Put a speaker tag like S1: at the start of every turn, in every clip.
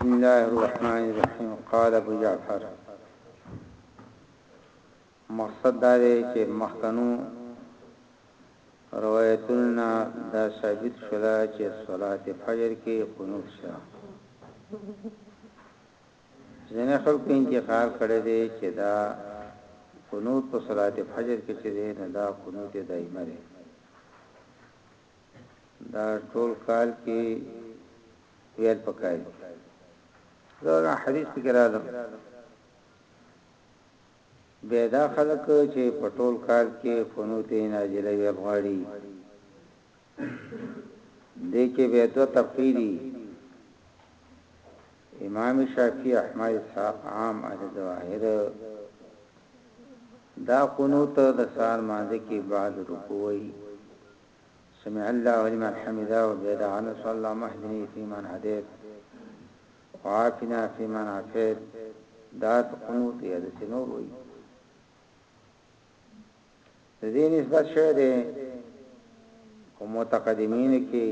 S1: بسم الله الرحمن الرحیم قال ابو جعفر مقصد دا دی چې مخکنو روایتونه دا ثابت شوه چې صلات فجر کې قنوت شوه ځینې خلکو انتقاد کړی دی چې دا قنوت په صلات فجر کې چې دی نو دا قنوت دایمه دی دا ټول کال کې ویل پکای دا حدیث کې راځي به دا خلک چې په ټول کال کې قنوت نازله وی غواړي دې کې بیا دوه طبقې دي، امام شافعي، احمد اسحاق، عام اهل ظواهر دا قنوت د سار مانځ کې بعد رکوعي سمع الله لمن حمده وبعد عن صلى الله مهدني في من هديت وعافنا في من عافيت دا قنوت یا د سنور وي د دې نسبت شوی دی په متقدمینو کې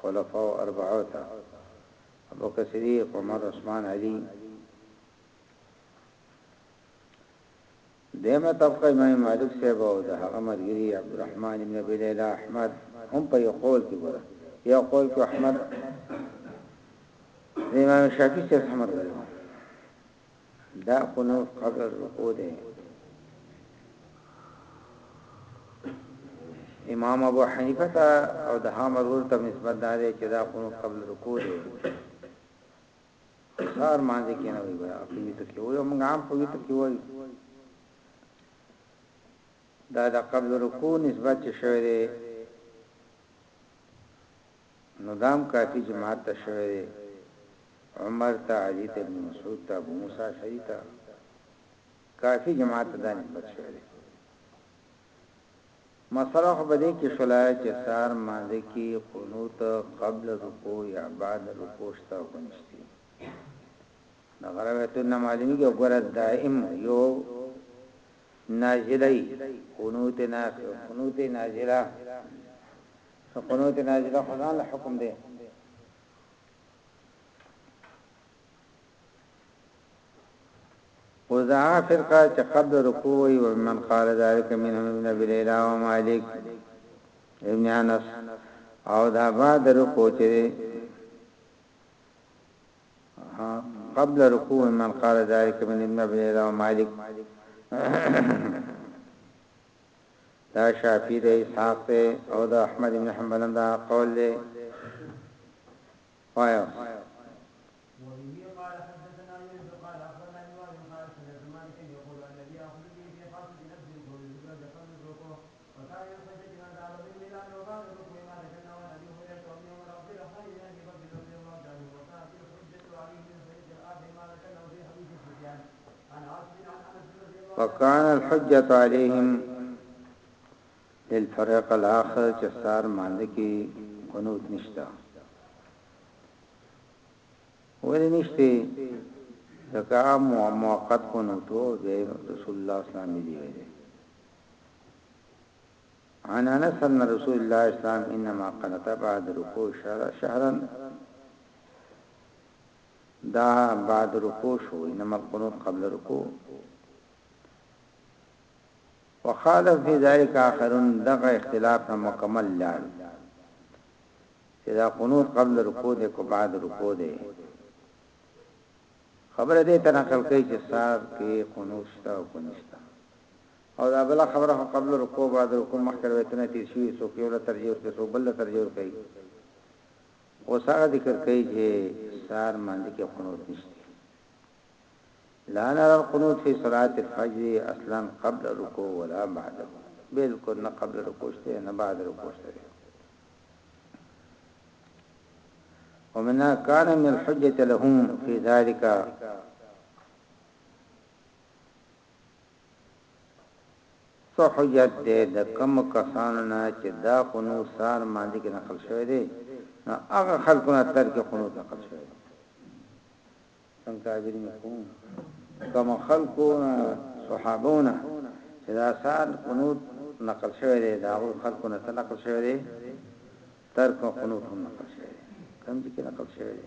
S1: خلفاء اربعه ته ابوبکر صدیق عمر عثمان علی دیمه طبقه امام مالک صاحب او د هغه مرګری عبدالرحمن ابن ابي ليلى احمد هم په یو قول کې ګره یو قول کې احمد امام شافعي څخه مرګری دا خو نو قبل الرکوع دی امام ابو حنیفه تا او د حامر ور ته نسبت دا دی چې دا خو نو قبل الرکوع دی سار مانځ کې نه وي بیا په دې ته کې وي موږ عام په دې ته کې وي دا د قبل الرکوع نسبت چې شوی دی نو دا هم کافي جماعت ته شوی دی، عمر ته، علي ته، ابن مسعود ته، ابو موسی اشعري ته، کافي جماعت ته دا نسبت شوی دی. مسئله خو په دې کې شوله چې سهار لمانځه کې قنوت قبل الرکوع یا بعد الرکوع شته او که نشته. دغه روایتونو نه معلومېږي او ګوره دایم یو نازله یي قنوت ناخ قنوت نازله قنوت نازله خو ځان له حکم دی وزا فرقه چې قبل رکوع وي او من قال ذلك منهم ابن ابي ليلى ومالك ابن انس او دا بعد رکوع چې قبل رکوع من قال ذلك من ابن ابي ليلى ومالك دا شافعي د اسحاق دی او د احمد ابن حنبل هم دا قول دی وایاست. فکان الحجت علیهم للفرق الاخر چې سار مانده کې قنوت نشته ولې نشته ځکه موقت قنوت او رسول الله صلی الله علیه وسلم عن انس ان رسول الله اسلام انما قنت بعد ركوع شهرا دا بعد رکوع شو انما القنوت قبل الرکوع وخالف في ذلك اخرون دغه اختلاف نه مکمل لاړ چې دا قنوت قبل رکوع ده کو بعد رکوع ده خبره دې ته نقل کوي چې صاحب کې قنوت شته او کنيشته او دا بل خبره قبل رکوع بعد رکوع مخکره وتنه تیر شي سو کې ولا ترجیح ورکړي سو بل ترجیح ورکړي اوس هغه ذکر کوي چې سار مانځي کې قنوت نشته لا نرى القنوت في صلاة الفجر اصلا قبل الركوع ولا بعده بالکل نه قبل رکوع شته نه بعد رکوع شته ومنا كان من الحجة لهم في ذلك څه حجت دی د کومو کسانو نه چې دا قنوت سهار لمانځه کې نقل شوی دی نو هغه خلکو نه تر کې قنوت نقل شوی دی څنګه تعبیر مې کوم کوم خلکو صحابونه چې دا سهار قنوت نقل شوی دی دا هغه خلکو نه تر نقل شوی دی تر کو قنوت هم نقل شوی دی کوم چې نقل شوی دی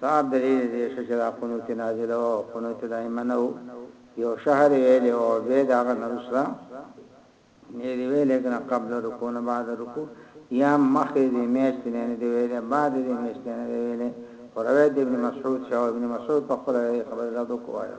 S1: صاحب دلیل دې شو چې دا قنوت نازل او قنوت دایمه نه وو یو شهر ویلې او به دا غنرسره نه دی ویلې کنه قبل رکوع نه بعد رکوع یا مخې دې میشت نه دی ویلې بعد دې میشت نه دی ویلې او روایت ابن مسعود شاو ابن مسعود په خپل خبره راځو کوایو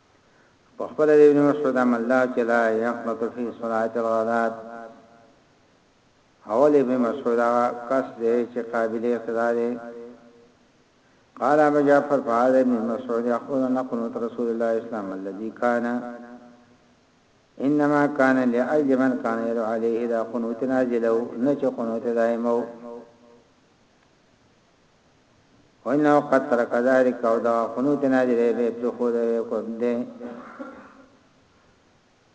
S1: په خپل د ابن مسعود عمل دا چې لا يخلط فی صلات الغدات اول ابن مسعود هغه کس دی چې قابل اقتدا دی قال ابو جعفر فهذا ابن مسعود يقول نقل رسول الله اسلام الذي كان انما كان لاجل من كان يدعو عليه دا قنوت نازلو نه چې قنوت دائمو وانه قد ترک ذلک او دا قنوت نادره به پرخود وی کو ده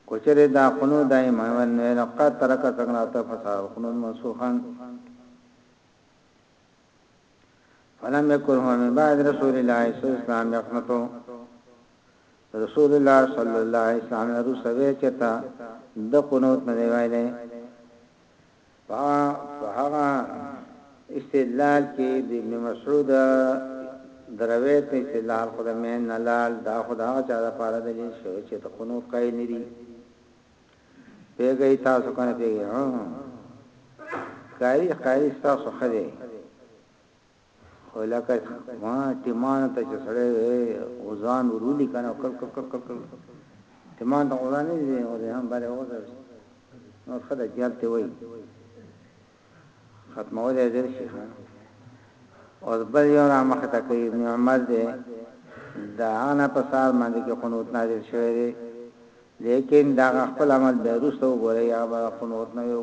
S1: کوچره دا قنوت دائم هون نو نه قد ترک سنگرات فصار قنوت منسوخا فلم يكره من بعد رسول الله صلى الله عليه وسلم يقنطو رسول الله صلى الله عليه وسلم رسوي چتا د قنوت نه ویلې په هغه استدلال کې د ابن مسعود د روایت په استدلال خو د مین نه لال دا خو د هغه چا لپاره دلیل شو چې د قنوت قایل نه دي پیګی تاسو کنه پیګی ها قاری قاری تاسو خدای خو لکه ما تیمان ته چې سړی غزان ورولي کنه کل کل کل کل کل تیمان ته غزان نه دی او ده هم باندې وځل نو خدای جات ته وای ختمول یې ځل شي او بل یو را مخ ته کوي ابن عمر دی دا انا په سال باندې کې قنوت نازل شوی دی لیکن دا خپل عمل به رسو غوړی یا به قنوت نه یو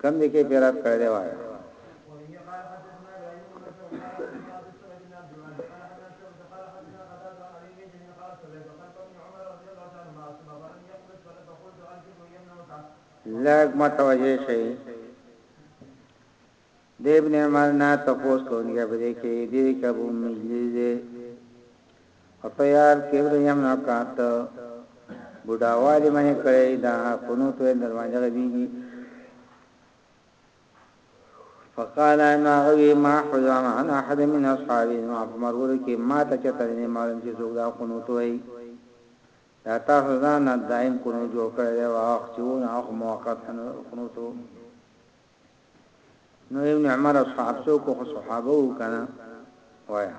S1: کم دی کې پیرات کړی دی وای لږ متوجه شي د ابن عمر نه تاسو کوونکی به دې کې دې کې ابو مجلس او په ياد کي دريم رکعت بوډاوالي باندې کړي دا قنوت ويل دروازه غبيږي فقال انه غوي ما حزام عن احد من اصحابي ما مرور کې ما ته چته نه معلوم چې څوک دا قنوت وي دا تاسو ځان دائم کونو جوړ کړی دی واخ چې و نه اخ موقت قنوت نو ابن عمر اصحاب څوک خو صحابه
S2: وو کنه وایا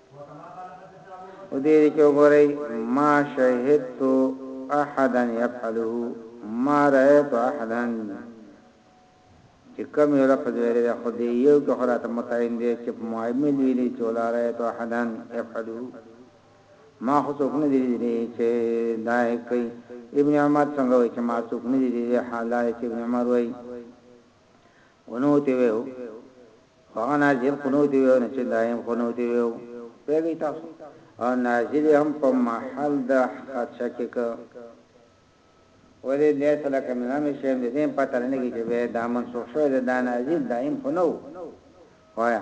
S2: او دې کې وګورئ ما شهدت احدا يفعله ما رايت احدا چې کوم یو لفظ ویلې ده خو دې یو کې خو راته متعین دی چې په معامل ویلې چې ولا رايت احدا يفعله ما خو څوک نه دی دی چې دا کوي ابن عمر څنګه وایي چې ما څوک نه دی دی حالای چې ابن عمر وایي قنوت ویو هغه نازل قنوت ویو نه چې دایم قنوت ویو پیږی تاسو او نازل هم په محل د خدش کې ک ولې لیس لک من امر شیم د دې پته نه لګی چې دا منسوخ شوی د دا نازل دایم خو نو وایا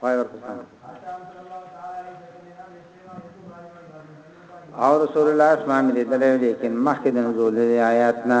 S2: پای ورته څنګه او رسول الله اسلام دې دلې لیکن مخکې د نزول دې آیات نه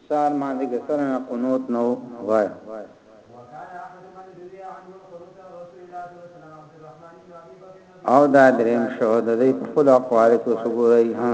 S2: سهار مازيګتر نه قنوت نه وايم. او دا دریم شو د دې په خپل اقوال کې اوس ګورئ ها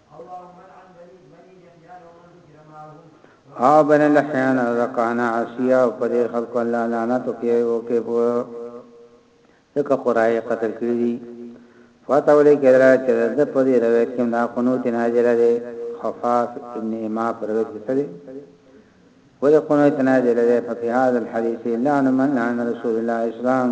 S2: او بن لحیان رکانا عصیه او په دې خلکو الله لعنت کوي او کې په ځکه قرای قتل کړی دي فاته ولې کړه چې د په دې روایت کې دا قنوت نازل دی خفاف ابن ما پر روایت کې سره ولې قنوت نازل دی په هاذ الحديث لا من لعن رسول الله اسلام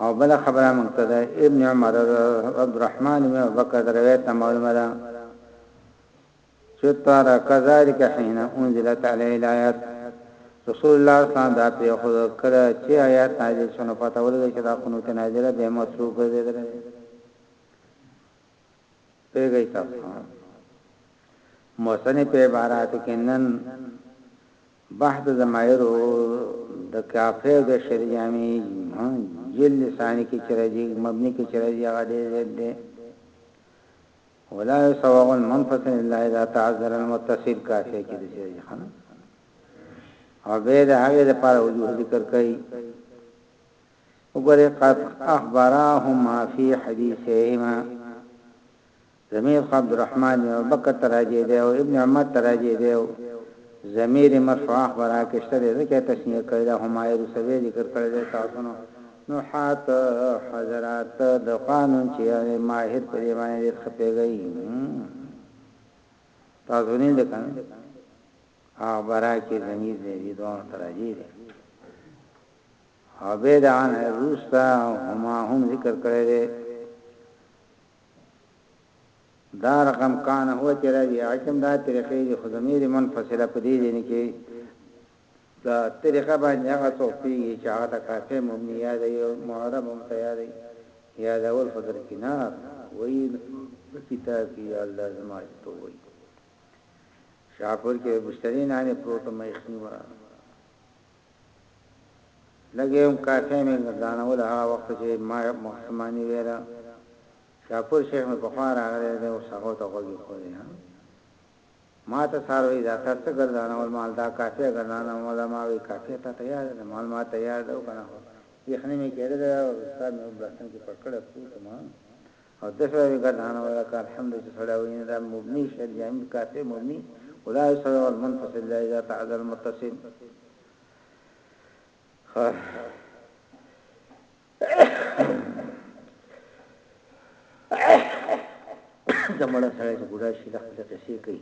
S1: او بله خبره موږ ته د ابن عمر او عبدالرحمن بن ابوبکر د روایت نه معلومه ده چې تر کذالک حين انزلت علی الایات رسول الله صلی الله علیه وسلم دا په خود کړه چې آیات نازل شونه پته ولګی چې دا قنوت نازله به مطلوب ګرځیدل پیږی تاسو موسنی په عبارت کې نن بحث د ضمایر او د قافیه او د شعر جامع جلد ثانی کې چې راځي مبني کې چې راځي هغه ډېر زیات دی ولا يسوغ المنفصل الا اذا تعذر المتصل کافیه کې د شعر خانه او به د هغه لپاره وجوه ذکر کوي وګوره قد اخبرهما فی حدیثهما ضمير خو عبدالرحمن بن ابوبکر ته راجع دی او ابن عمر ته راجع دی او ضمير مرفوع اخبرا کې شته دی ځکه يې تثنيه کړې ده خو مايې وروسته بيا ذکر کړی دی تاسو نو نحات حضرات د قانون چې يعنې ماهر په دې باندې ډېر ښه پوهېږئ تاسو نه ده کنه اخبرا کې ضمير دی دې دوه ته راجع دی او به دا نه روستا هما هم ذکر کړی دی دا رقم کان هو چې راځي هغه کوم دا طریقې دي خو ضمیر منفصله په دې ځینې کې دا طریقه باندې هغه څوک پیږي چې هغه د کافه مبني یا د یو معرب هم تیار دی یا د اول فضل کنار وایي په کتاب کې یا الله زما ته وایي شاپور کې بشتري نه نه پروت مې خنوا لږه يوه کاسه مې ګرځانوله هغه وخت چې ما مخسماني ويله شاپور شيخ مې پخوا راغلی دی اوس هغو ته غوږ ايښودی ها ماته څاروی دا تا څه ګرځانول مال دا کاسه ګرځانوله ما وی کاسه تا ته ياده ده مال ما ته ياده ده او کنه خو يخني مې کېدله استاد مې بلستان کې پټ کړی پروت وم او داسې به وي ګردانه ولا که الحمد چې سړی وي نه دا مبني شي الجامد کافي مبني ولا يسرع المنفصل لا اذا تعذر المتصل دا مړ سړی چې ګډا شي د خپل قصې کوي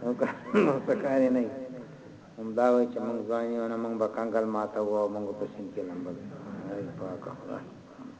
S1: نو کا نو څه کار نه هم دا وای چې موږ ځواني او موږ به کنګل ماته وو موږ په سین کې لمبل پاک خدای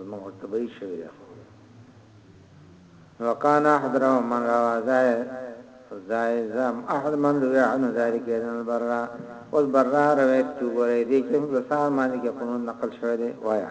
S1: زموږ خو تباهي شوې ده خو وکان احد را من را وازای زای زم احد من دوی عنو ذالک ایدن البرا اوس برا روایت کې ګورې دي چې موږ سار باندې کې قانون نقل شوی دی وایا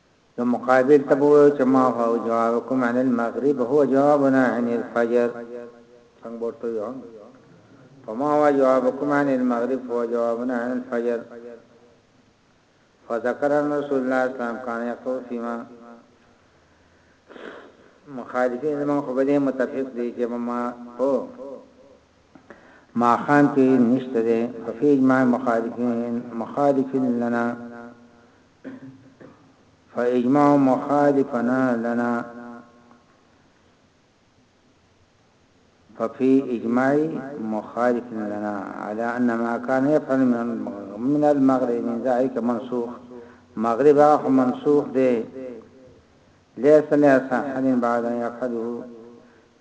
S1: نو مقابل ته به وایو چې ما هو جوابکم عن المغرب هو جوابنا عن الفجر څنګه به ورته وایو فما هو جوابکم عن المغرب هو جوابنا عن الفجر فذكر ان رسول الله صلی الله علیه وسلم كان يقول فيما مخالفین زمون خو بده متفق دي چې ما هو ما خام کې نشته ده ففي اجماع مخالفین مخالفین لنا فا اجماع مخالفنا لنا ففي اجماع مخالف لنا على ان ما كان يفعل من المغرب من المغرب ذلك منسوخ مغرب اخ منسوخ ده ليس له صحن بعد ان يقدو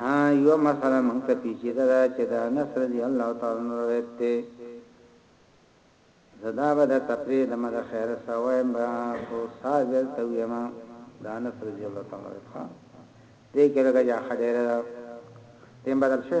S1: ها یو مسله مونږ ته پیچیده ده چې دا انس رضی الله تعالی عنہ روایت ته زدا به د تفرید د مده خیر سوایم با خو صابر ته ویم دا انس رضی الله تعالی عنہ ښا دې کې راځه خډیره تیم بدل شو